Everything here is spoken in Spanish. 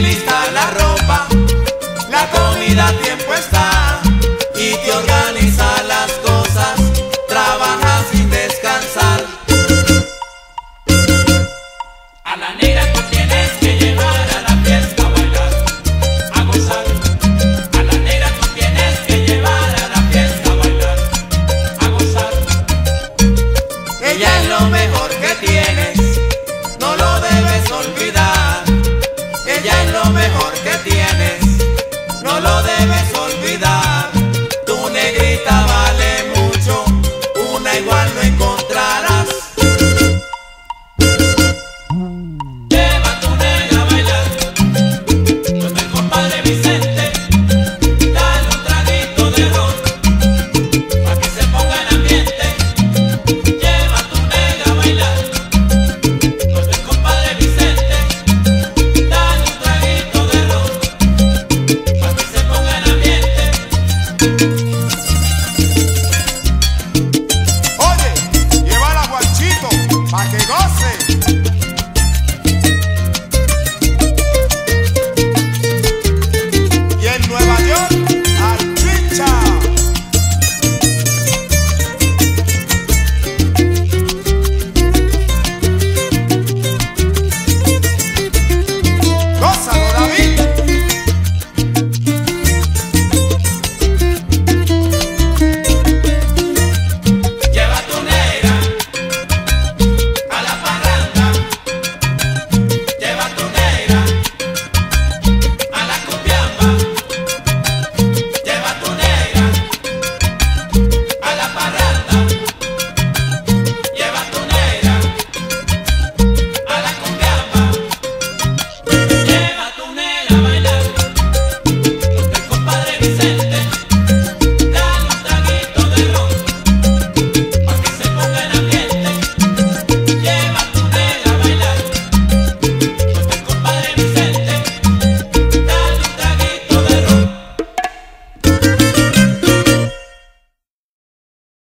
lista la ropa, la comida a tiempo está. Y te organiza las cosas, trabaja sin descansar. A la negra time.